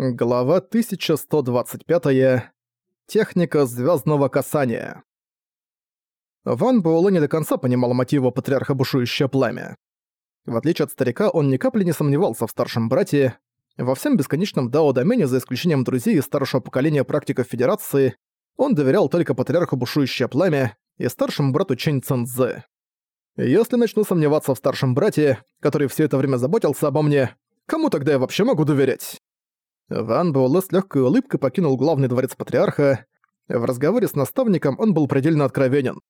Глава 1125. Техника звездного касания. Ван Буэлэ не до конца понимал мотива патриарха бушующее пламя. В отличие от старика, он ни капли не сомневался в старшем брате. Во всем бесконечном дао-домене, за исключением друзей и старшего поколения практиков Федерации, он доверял только патриарху бушующее пламя и старшему брату Чэнь Цэнзэ. Если начну сомневаться в старшем брате, который все это время заботился обо мне, кому тогда я вообще могу доверять? Ван Буэлэ с легкой улыбкой покинул главный дворец патриарха. В разговоре с наставником он был предельно откровенен.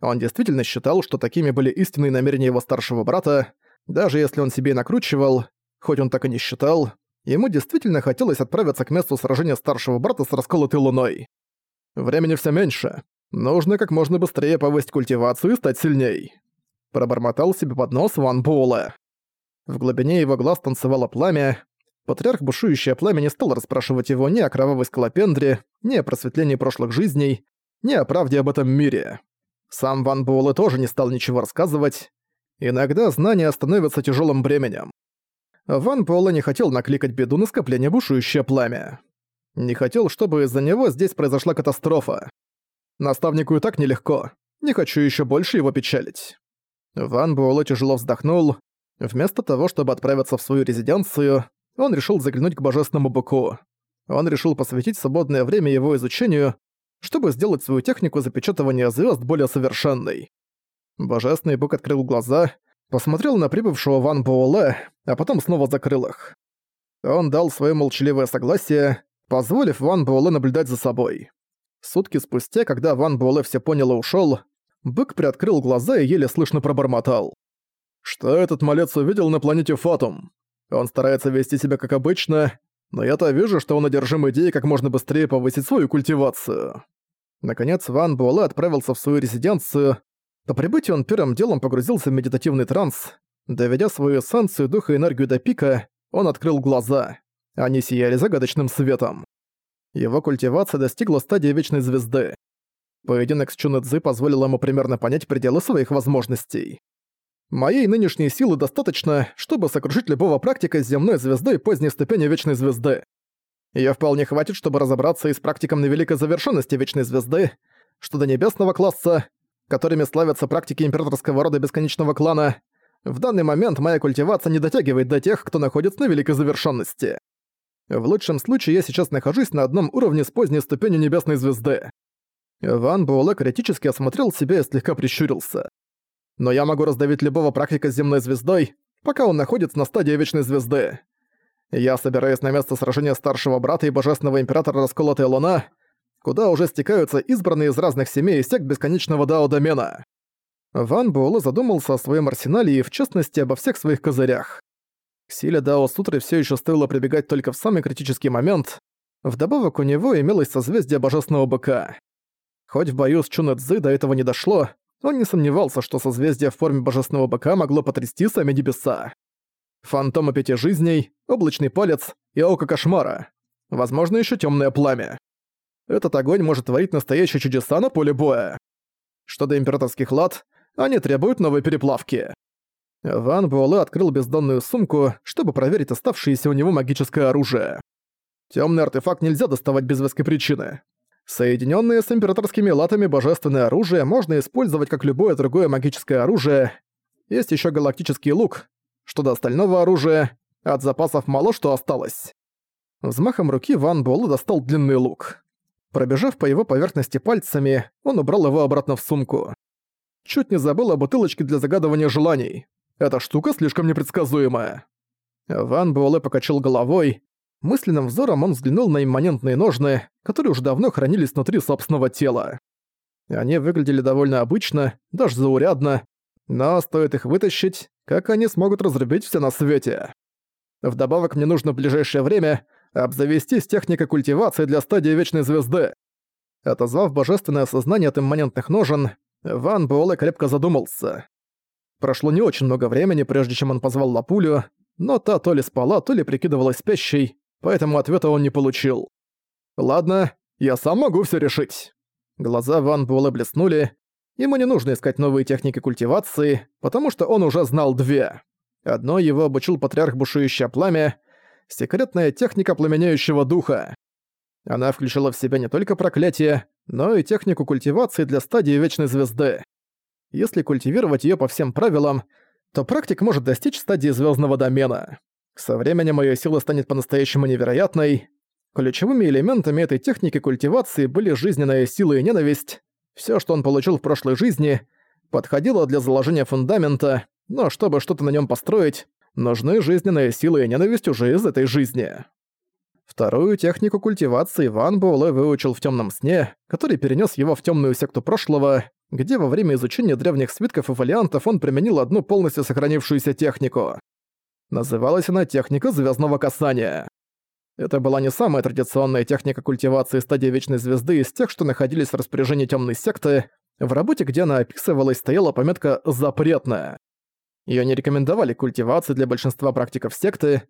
Он действительно считал, что такими были истинные намерения его старшего брата, даже если он себе накручивал, хоть он так и не считал, ему действительно хотелось отправиться к месту сражения старшего брата с расколотой луной. Времени все меньше. Нужно как можно быстрее повысить культивацию и стать сильней. Пробормотал себе под нос Ван Буэлэ. В глубине его глаз танцевало пламя, Патриарх Бушующее Пламя не стал расспрашивать его ни о кровавой скалопендре, ни о просветлении прошлых жизней, ни о правде об этом мире. Сам Ван Буэлэ тоже не стал ничего рассказывать. Иногда знания становятся тяжелым бременем. Ван Буэлэ не хотел накликать беду на скопление Бушующее Пламя. Не хотел, чтобы из-за него здесь произошла катастрофа. Наставнику и так нелегко. Не хочу еще больше его печалить. Ван Буэлэ тяжело вздохнул. Вместо того, чтобы отправиться в свою резиденцию, он решил заглянуть к божественному быку. Он решил посвятить свободное время его изучению, чтобы сделать свою технику запечатывания звезд более совершенной. Божественный бык открыл глаза, посмотрел на прибывшего Ван Буэлэ, а потом снова закрыл их. Он дал свое молчаливое согласие, позволив Ван Буэлэ наблюдать за собой. Сутки спустя, когда Ван Буэлэ все понял и ушёл, бык приоткрыл глаза и еле слышно пробормотал. «Что этот малец увидел на планете Фатум? Он старается вести себя как обычно, но я-то вижу, что он одержим идеей как можно быстрее повысить свою культивацию. Наконец, Ван Буэлэ отправился в свою резиденцию. По прибытии он первым делом погрузился в медитативный транс. Доведя свою эссенцию, духа и энергию до пика, он открыл глаза. Они сияли загадочным светом. Его культивация достигла стадии Вечной Звезды. Поединок с Чунэцзы позволил ему примерно понять пределы своих возможностей. Моей нынешней силы достаточно, чтобы сокрушить любого практика с земной звездой поздней ступени Вечной Звезды. Её вполне хватит, чтобы разобраться и с практиком на великой завершенности Вечной Звезды, что до небесного класса, которыми славятся практики императорского рода бесконечного клана, в данный момент моя культивация не дотягивает до тех, кто находится на великой завершенности. В лучшем случае я сейчас нахожусь на одном уровне с поздней ступенью Небесной Звезды. Ван Буэлэ критически осмотрел себя и слегка прищурился но я могу раздавить любого практика с земной звездой, пока он находится на стадии Вечной Звезды. Я собираюсь на место сражения старшего брата и божественного императора Расколотая Луна, куда уже стекаются избранные из разных семей и сект бесконечного Дао-домена. Ван Буэлэ задумался о своем арсенале и, в частности, обо всех своих козырях. К силе Дао Сутры все еще стоило прибегать только в самый критический момент. Вдобавок у него имелось созвездие Божественного Быка. Хоть в бою с Чунэцзы до этого не дошло, он не сомневался, что созвездие в форме божественного быка могло потрясти сами небеса. Фантома пяти жизней, облачный палец и око кошмара. Возможно, еще темное пламя. Этот огонь может творить настоящие чудеса на поле боя. Что до императорских лад, они требуют новой переплавки. Ван Буэлэ открыл бездонную сумку, чтобы проверить оставшееся у него магическое оружие. Темный артефакт нельзя доставать без веской причины. Соединенное с императорскими латами божественное оружие можно использовать как любое другое магическое оружие. Есть еще галактический лук. Что до остального оружия, от запасов мало что осталось. Взмахом руки Ван Буэлэ достал длинный лук. Пробежав по его поверхности пальцами, он убрал его обратно в сумку. Чуть не забыл о бутылочке для загадывания желаний. Эта штука слишком непредсказуемая. Ван Буэлэ покачал головой, Мысленным взором он взглянул на имманентные ножны, которые уже давно хранились внутри собственного тела. Они выглядели довольно обычно, даже заурядно, но стоит их вытащить, как они смогут разрубить все на свете. Вдобавок мне нужно в ближайшее время обзавестись техникой культивации для стадии Вечной Звезды. Отозвав божественное сознание от имманентных ножен, Ван Буэлэ крепко задумался. Прошло не очень много времени, прежде чем он позвал Лапулю, но та то ли спала, то ли прикидывалась спящей, поэтому ответа он не получил. «Ладно, я сам могу все решить». Глаза Ван Буэлэ блеснули. Ему не нужно искать новые техники культивации, потому что он уже знал две. Одно его обучил патриарх Бушующее Пламя, секретная техника пламеняющего духа. Она включила в себя не только проклятие, но и технику культивации для стадии Вечной Звезды. Если культивировать её по всем правилам, то практик может достичь стадии звездного домена. Со временем её сила станет по-настоящему невероятной. Ключевыми элементами этой техники культивации были жизненная сила и ненависть. Всё, что он получил в прошлой жизни, подходило для заложения фундамента, но чтобы что-то на нём построить, нужны жизненная сила и ненависть уже из этой жизни. Вторую технику культивации Ван Буэлэ выучил в темном сне, который перенес его в темную секту прошлого, где во время изучения древних свитков и фолиантов он применил одну полностью сохранившуюся технику. Называлась она техника звездного касания. Это была не самая традиционная техника культивации стадии Вечной Звезды из тех, что находились в распоряжении темной секты. В работе, где она описывалась, стояла пометка «запретная». Её не рекомендовали культивации для большинства практиков секты,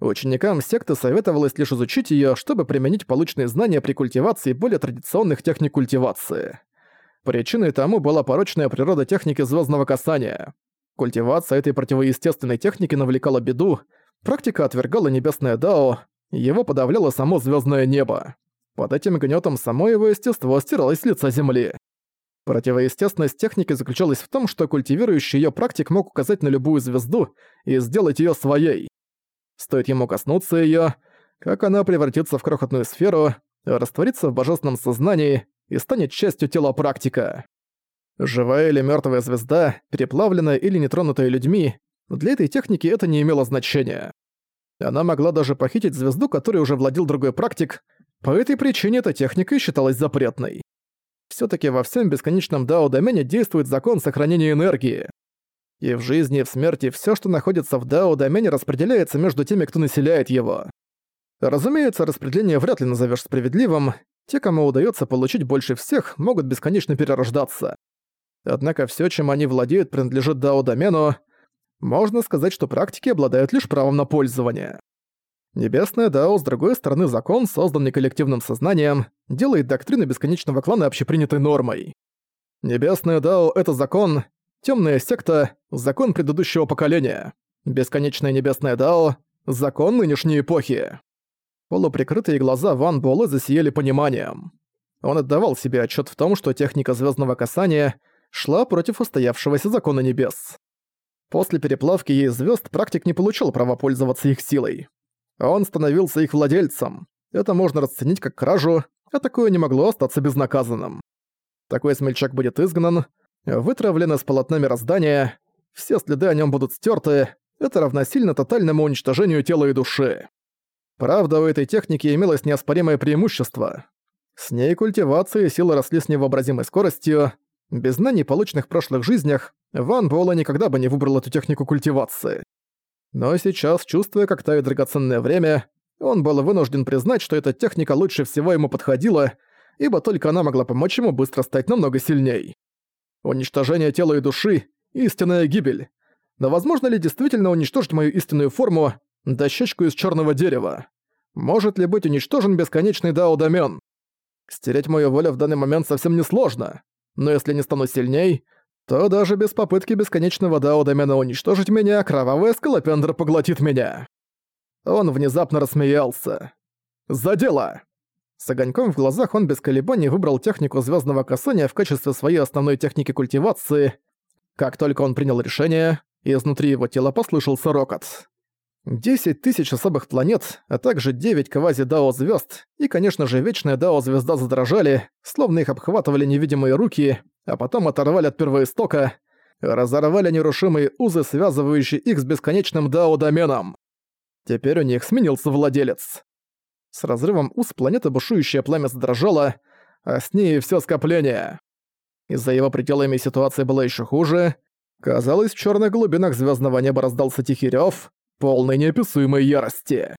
Ученикам секты советовалось лишь изучить её, чтобы применить полученные знания при культивации более традиционных техник культивации. Причиной тому была порочная природа техники звездного касания. Культивация этой противоестественной техники навлекала беду, практика отвергала небесное дао, его подавляло само звездное небо. Под этим гнетом само его естество стиралось с лица земли. Противоестественность техники заключалась в том, что культивирующий ее практик мог указать на любую звезду и сделать ее своей. Стоит ему коснуться ее, как она превратится в крохотную сферу, растворится в божественном сознании и станет частью тела практика. Живая или мертвая звезда, переплавленная или нетронутая людьми, для этой техники это не имело значения. Она могла даже похитить звезду, которой уже владел другой практик, по этой причине эта техника считалась запретной. все таки во всем бесконечном дао-домене действует закон сохранения энергии. И в жизни, и в смерти все, что находится в Дао-домене, распределяется между теми, кто населяет его. Разумеется, распределение вряд ли назовешь справедливым. Те, кому удается получить больше всех, могут бесконечно перерождаться. Однако все, чем они владеют, принадлежит Дао-домену. Можно сказать, что практики обладают лишь правом на пользование. Небесное Дао, с другой стороны, закон, созданный коллективным сознанием, делает доктрину бесконечного клана общепринятой нормой. Небесное Дао — это закон, Темная секта — закон предыдущего поколения. Бесконечное небесное Дао — закон нынешней эпохи. Полуприкрытые глаза Ван Буэлэ засияли пониманием. Он отдавал себе отчет в том, что техника звездного касания шла против устоявшегося закона небес. После переплавки ей звезд практик не получил права пользоваться их силой. Он становился их владельцем. Это можно расценить как кражу, а такое не могло остаться безнаказанным. Такой смельчак будет изгнан, вытравлено с полотна мироздания, все следы о нем будут стерты, это равносильно тотальному уничтожению тела и души. Правда, у этой техники имелось неоспоримое преимущество. С ней культивация и сила росли с невообразимой скоростью. Без знаний, полученных в прошлых жизнях, Ван Буэлла никогда бы не выбрал эту технику культивации. Но сейчас, чувствуя, как тает драгоценное время, он был вынужден признать, что эта техника лучше всего ему подходила, ибо только она могла помочь ему быстро стать намного сильней. Уничтожение тела и души — истинная гибель. Но возможно ли действительно уничтожить мою истинную форму, дощечку из черного дерева? Может ли быть уничтожен бесконечный дао-домен? Стереть мою волю в данный момент совсем несложно. Но если не стану сильней, то даже без попытки бесконечного дао-домена уничтожить меня, кровавая скалопендра поглотит меня. Он внезапно рассмеялся. «За дело!» С огоньком в глазах он без колебаний выбрал технику звездного касания в качестве своей основной техники культивации. Как только он принял решение, изнутри его тела послышался рокот. Десять тысяч особых планет, а также девять квази-дао звезд и, конечно же, вечная дао-звезда задрожали, словно их обхватывали невидимые руки, а потом оторвали от первоистока, разорвали нерушимые узы, связывающие их с бесконечным дао-доменом. Теперь у них сменился владелец. С разрывом уз планеты бушующее пламя задрожало, а с ней все скопление. Из-за его пределами ситуация была еще хуже. Казалось, в черных глубинах звездного неба раздался тихий рев, полный неописуемой ярости.